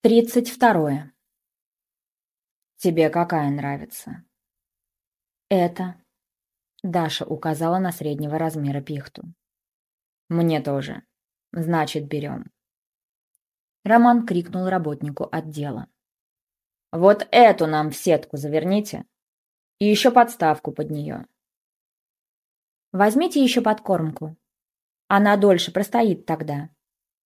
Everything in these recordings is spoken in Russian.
Тридцать второе. Тебе какая нравится? Это. Даша указала на среднего размера пихту. Мне тоже. Значит, берем. Роман крикнул работнику отдела. Вот эту нам в сетку заверните. И еще подставку под нее. Возьмите еще подкормку. Она дольше простоит тогда.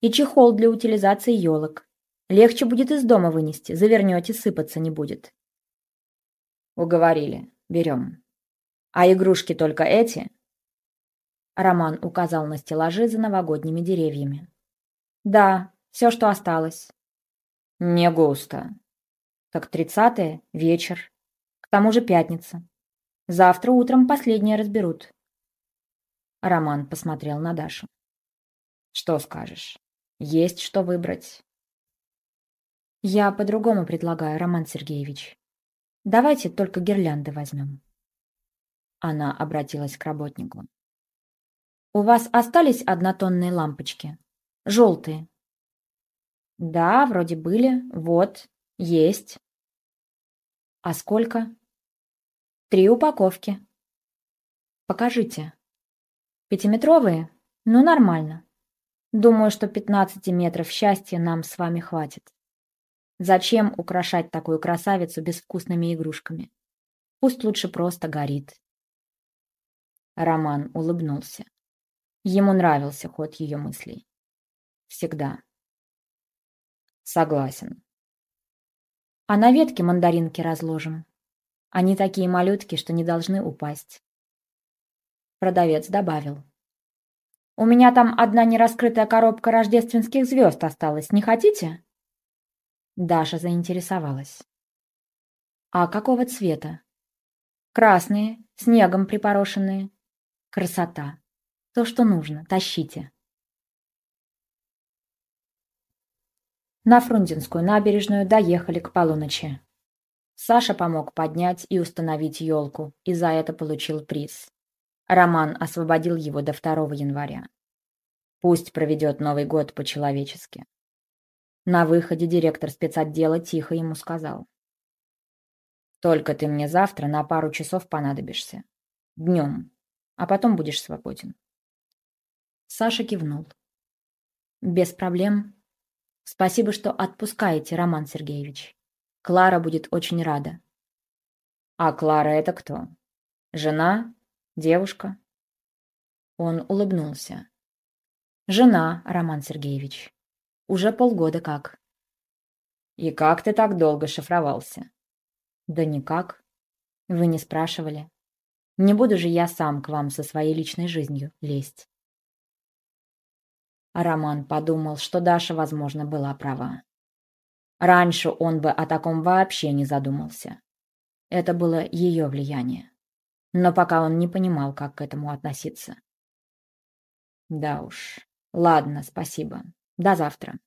И чехол для утилизации елок. Легче будет из дома вынести, завернете, сыпаться не будет. Уговорили, берем. А игрушки только эти? Роман указал на стеллажи за новогодними деревьями. Да, все, что осталось. Не густо. Так тридцатое, вечер. К тому же пятница. Завтра утром последнее разберут. Роман посмотрел на Дашу. Что скажешь? Есть что выбрать. Я по-другому предлагаю, Роман Сергеевич. Давайте только гирлянды возьмем. Она обратилась к работнику. У вас остались однотонные лампочки? Желтые? Да, вроде были. Вот, есть. А сколько? Три упаковки. Покажите. Пятиметровые? Ну, нормально. Думаю, что 15 метров счастья нам с вами хватит. Зачем украшать такую красавицу безвкусными игрушками? Пусть лучше просто горит. Роман улыбнулся. Ему нравился ход ее мыслей. Всегда. Согласен. А на ветке мандаринки разложим. Они такие малютки, что не должны упасть. Продавец добавил. У меня там одна нераскрытая коробка рождественских звезд осталась. Не хотите? Даша заинтересовалась. «А какого цвета?» «Красные, снегом припорошенные. Красота. То, что нужно. Тащите». На Фрунзенскую набережную доехали к полуночи. Саша помог поднять и установить елку, и за это получил приз. Роман освободил его до 2 января. Пусть проведет Новый год по-человечески. На выходе директор спецотдела тихо ему сказал. «Только ты мне завтра на пару часов понадобишься. Днем. А потом будешь свободен». Саша кивнул. «Без проблем. Спасибо, что отпускаете, Роман Сергеевич. Клара будет очень рада». «А Клара это кто? Жена? Девушка?» Он улыбнулся. «Жена, Роман Сергеевич. Уже полгода как. И как ты так долго шифровался? Да никак. Вы не спрашивали. Не буду же я сам к вам со своей личной жизнью лезть. Роман подумал, что Даша, возможно, была права. Раньше он бы о таком вообще не задумался. Это было ее влияние. Но пока он не понимал, как к этому относиться. Да уж. Ладно, спасибо. До завтра.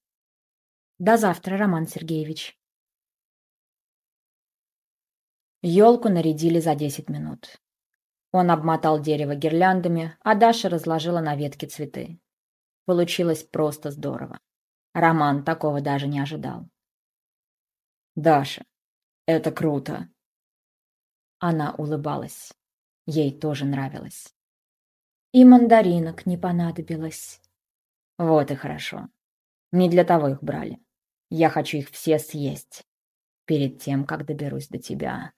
До завтра, Роман Сергеевич. Елку нарядили за десять минут. Он обмотал дерево гирляндами, а Даша разложила на ветке цветы. Получилось просто здорово. Роман такого даже не ожидал. «Даша, это круто!» Она улыбалась. Ей тоже нравилось. И мандаринок не понадобилось. Вот и хорошо. Не для того их брали. Я хочу их все съесть. Перед тем, как доберусь до тебя.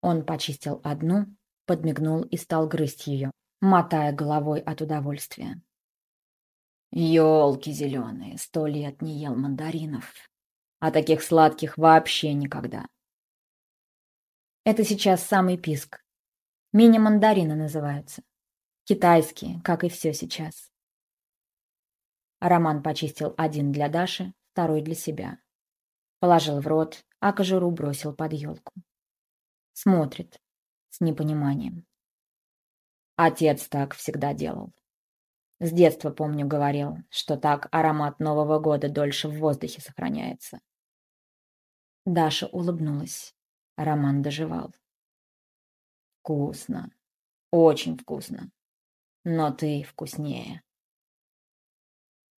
Он почистил одну, подмигнул и стал грызть ее, мотая головой от удовольствия. Ёлки зеленые, сто лет не ел мандаринов. А таких сладких вообще никогда. Это сейчас самый писк. Мини-мандарины называются. Китайские, как и все сейчас. Роман почистил один для Даши, второй для себя. Положил в рот, а кожуру бросил под елку. Смотрит с непониманием. Отец так всегда делал. С детства, помню, говорил, что так аромат Нового года дольше в воздухе сохраняется. Даша улыбнулась. Роман доживал. Вкусно. Очень вкусно. Но ты вкуснее.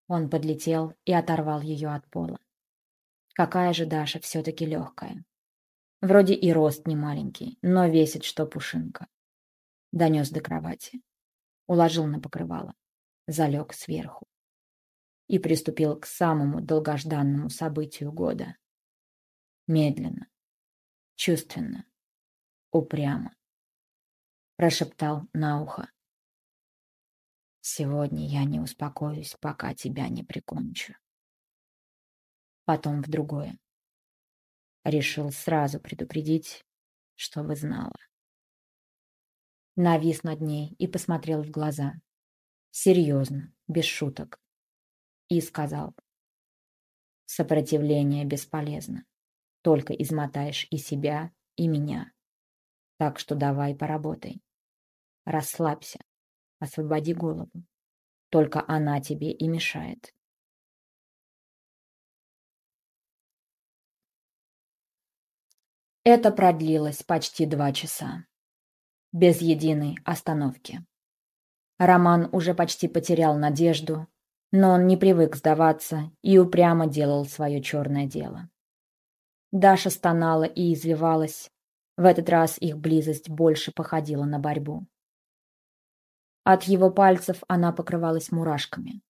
Он подлетел и оторвал ее от пола. Какая же Даша все-таки легкая. Вроде и рост не маленький, но весит, что пушинка. Донес до кровати. Уложил на покрывало. Залег сверху. И приступил к самому долгожданному событию года. Медленно, чувственно, упрямо. Прошептал на ухо. Сегодня я не успокоюсь, пока тебя не прикончу. Потом в другое. Решил сразу предупредить, чтобы знала. Навис над ней и посмотрел в глаза. Серьезно, без шуток. И сказал. Сопротивление бесполезно. Только измотаешь и себя, и меня. Так что давай поработай. Расслабься. Освободи голову. Только она тебе и мешает. Это продлилось почти два часа. Без единой остановки. Роман уже почти потерял надежду, но он не привык сдаваться и упрямо делал свое черное дело. Даша стонала и извивалась. В этот раз их близость больше походила на борьбу. От его пальцев она покрывалась мурашками.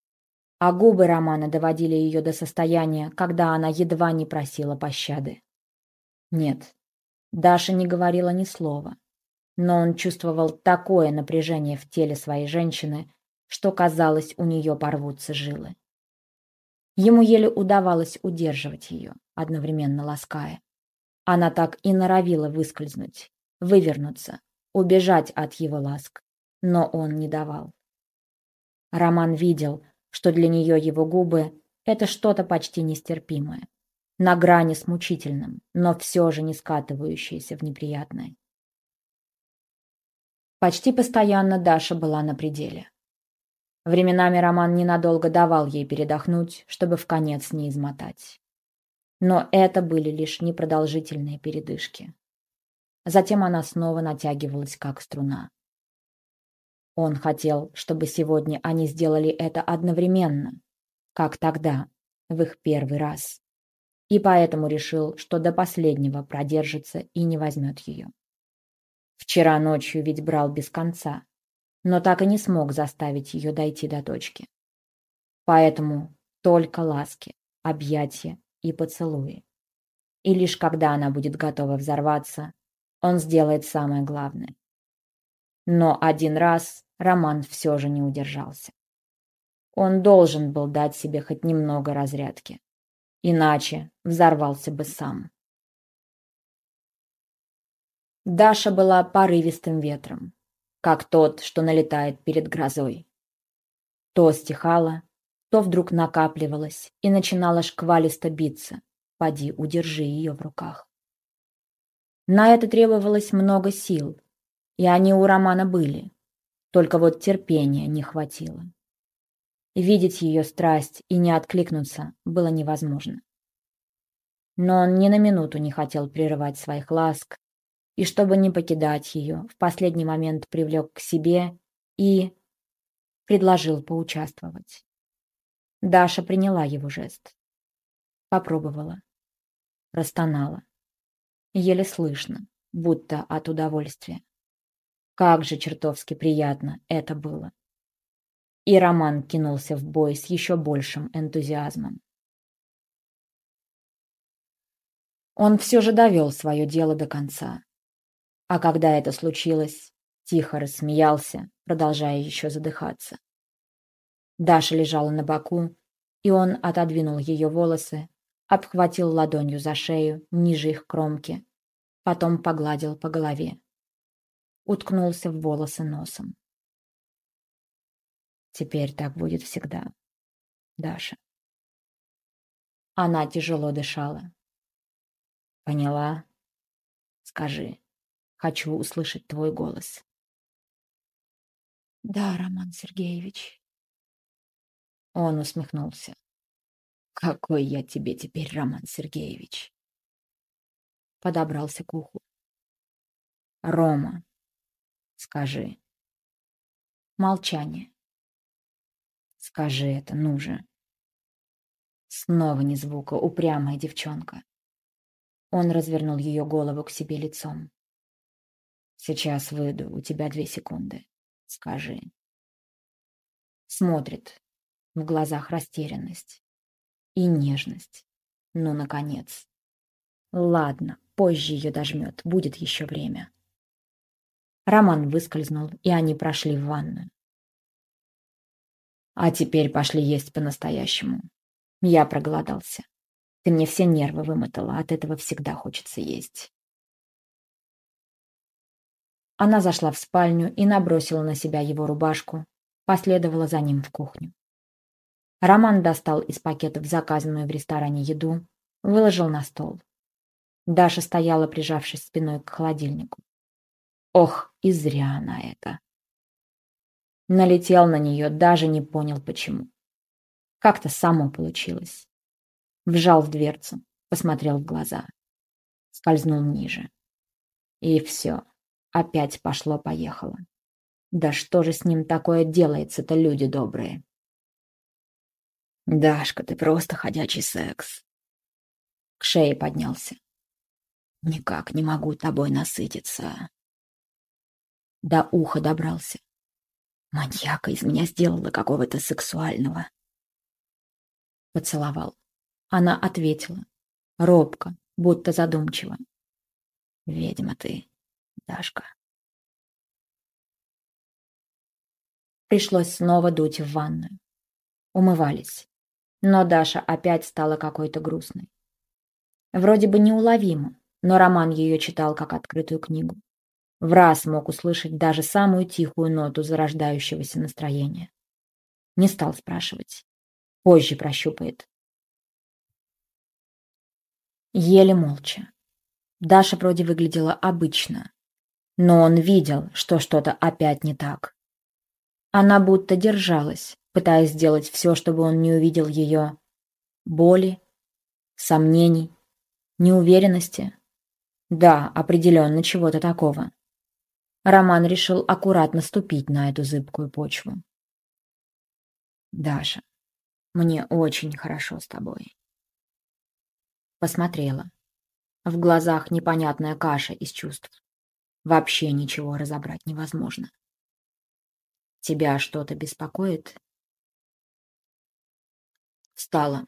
А губы Романа доводили ее до состояния, когда она едва не просила пощады. Нет, Даша не говорила ни слова, но он чувствовал такое напряжение в теле своей женщины, что казалось, у нее порвутся жилы. Ему еле удавалось удерживать ее, одновременно лаская. Она так и норовила выскользнуть, вывернуться, убежать от его ласк, но он не давал. Роман видел, что для нее его губы — это что-то почти нестерпимое на грани с мучительным, но все же не скатывающееся в неприятное. Почти постоянно Даша была на пределе. Временами Роман ненадолго давал ей передохнуть, чтобы в конец не измотать. Но это были лишь непродолжительные передышки. Затем она снова натягивалась, как струна. Он хотел, чтобы сегодня они сделали это одновременно, как тогда, в их первый раз и поэтому решил, что до последнего продержится и не возьмет ее. Вчера ночью ведь брал без конца, но так и не смог заставить ее дойти до точки. Поэтому только ласки, объятия и поцелуи. И лишь когда она будет готова взорваться, он сделает самое главное. Но один раз Роман все же не удержался. Он должен был дать себе хоть немного разрядки. Иначе взорвался бы сам. Даша была порывистым ветром, как тот, что налетает перед грозой. То стихала, то вдруг накапливалась и начинала шквалисто биться. Поди, удержи ее в руках. На это требовалось много сил, и они у Романа были, только вот терпения не хватило. Видеть ее страсть и не откликнуться было невозможно. Но он ни на минуту не хотел прерывать своих ласк, и чтобы не покидать ее, в последний момент привлек к себе и предложил поучаствовать. Даша приняла его жест. Попробовала. Растонала. Еле слышно, будто от удовольствия. Как же чертовски приятно это было. И Роман кинулся в бой с еще большим энтузиазмом. Он все же довел свое дело до конца. А когда это случилось, тихо рассмеялся, продолжая еще задыхаться. Даша лежала на боку, и он отодвинул ее волосы, обхватил ладонью за шею, ниже их кромки, потом погладил по голове. Уткнулся в волосы носом. Теперь так будет всегда. Даша. Она тяжело дышала. Поняла? Скажи. Хочу услышать твой голос. Да, Роман Сергеевич. Он усмехнулся. Какой я тебе теперь, Роман Сергеевич? Подобрался к уху. Рома, скажи. Молчание. Скажи это, ну же. Снова ни звука, упрямая девчонка. Он развернул ее голову к себе лицом. «Сейчас выйду, у тебя две секунды. Скажи». Смотрит. В глазах растерянность. И нежность. Ну, наконец. Ладно, позже ее дожмет, будет еще время. Роман выскользнул, и они прошли в ванную. А теперь пошли есть по-настоящему. Я проголодался. Ты мне все нервы вымотала, от этого всегда хочется есть. Она зашла в спальню и набросила на себя его рубашку, последовала за ним в кухню. Роман достал из пакетов заказанную в ресторане еду, выложил на стол. Даша стояла, прижавшись спиной к холодильнику. Ох, и зря она это. Налетел на нее, даже не понял почему. Как-то само получилось. Вжал в дверцу, посмотрел в глаза. Скользнул ниже. И все. Опять пошло-поехало. Да что же с ним такое делается-то, люди добрые? Дашка, ты просто ходячий секс. К шее поднялся. Никак не могу тобой насытиться. До уха добрался. Маньяка из меня сделала какого-то сексуального. Поцеловал. Она ответила. Робко, будто задумчиво. Ведьма ты, Дашка. Пришлось снова дуть в ванную. Умывались. Но Даша опять стала какой-то грустной. Вроде бы неуловимо, но роман ее читал как открытую книгу. В раз мог услышать даже самую тихую ноту зарождающегося настроения. Не стал спрашивать. Позже прощупает. Еле молча. Даша вроде выглядела обычно, но он видел, что что-то опять не так. Она будто держалась, пытаясь сделать все, чтобы он не увидел ее боли, сомнений, неуверенности. Да, определенно чего-то такого. Роман решил аккуратно ступить на эту зыбкую почву. «Даша, мне очень хорошо с тобой. Посмотрела. В глазах непонятная каша из чувств. Вообще ничего разобрать невозможно. Тебя что-то беспокоит? Встала.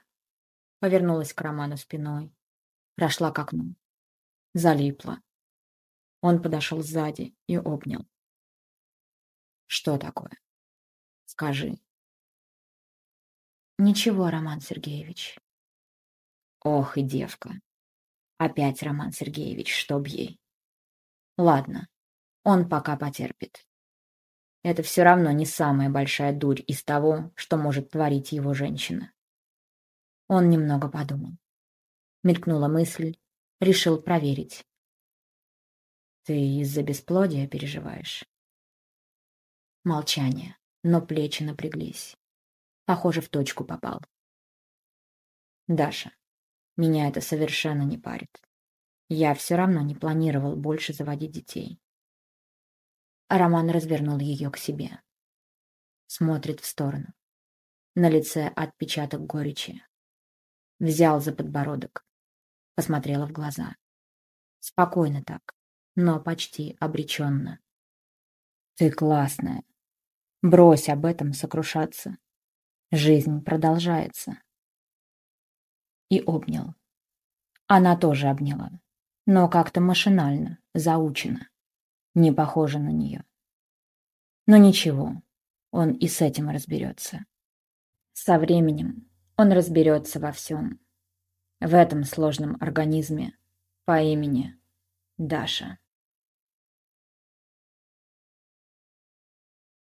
Повернулась к Роману спиной. Прошла к окну. Залипла. Он подошел сзади и обнял. Что такое? Скажи. Ничего, Роман Сергеевич. Ох и девка. Опять Роман Сергеевич, чтоб ей. Ладно, он пока потерпит. Это все равно не самая большая дурь из того, что может творить его женщина. Он немного подумал. Мелькнула мысль, решил проверить. Ты из-за бесплодия переживаешь? Молчание, но плечи напряглись. Похоже, в точку попал. Даша, меня это совершенно не парит. Я все равно не планировал больше заводить детей. Роман развернул ее к себе. Смотрит в сторону. На лице отпечаток горечи. Взял за подбородок. Посмотрела в глаза. Спокойно так, но почти обреченно. Ты классная. Брось об этом сокрушаться. Жизнь продолжается. И обнял. Она тоже обняла, но как-то машинально, заучено. Не похоже на нее. Но ничего, он и с этим разберется. Со временем он разберется во всем. В этом сложном организме по имени Даша.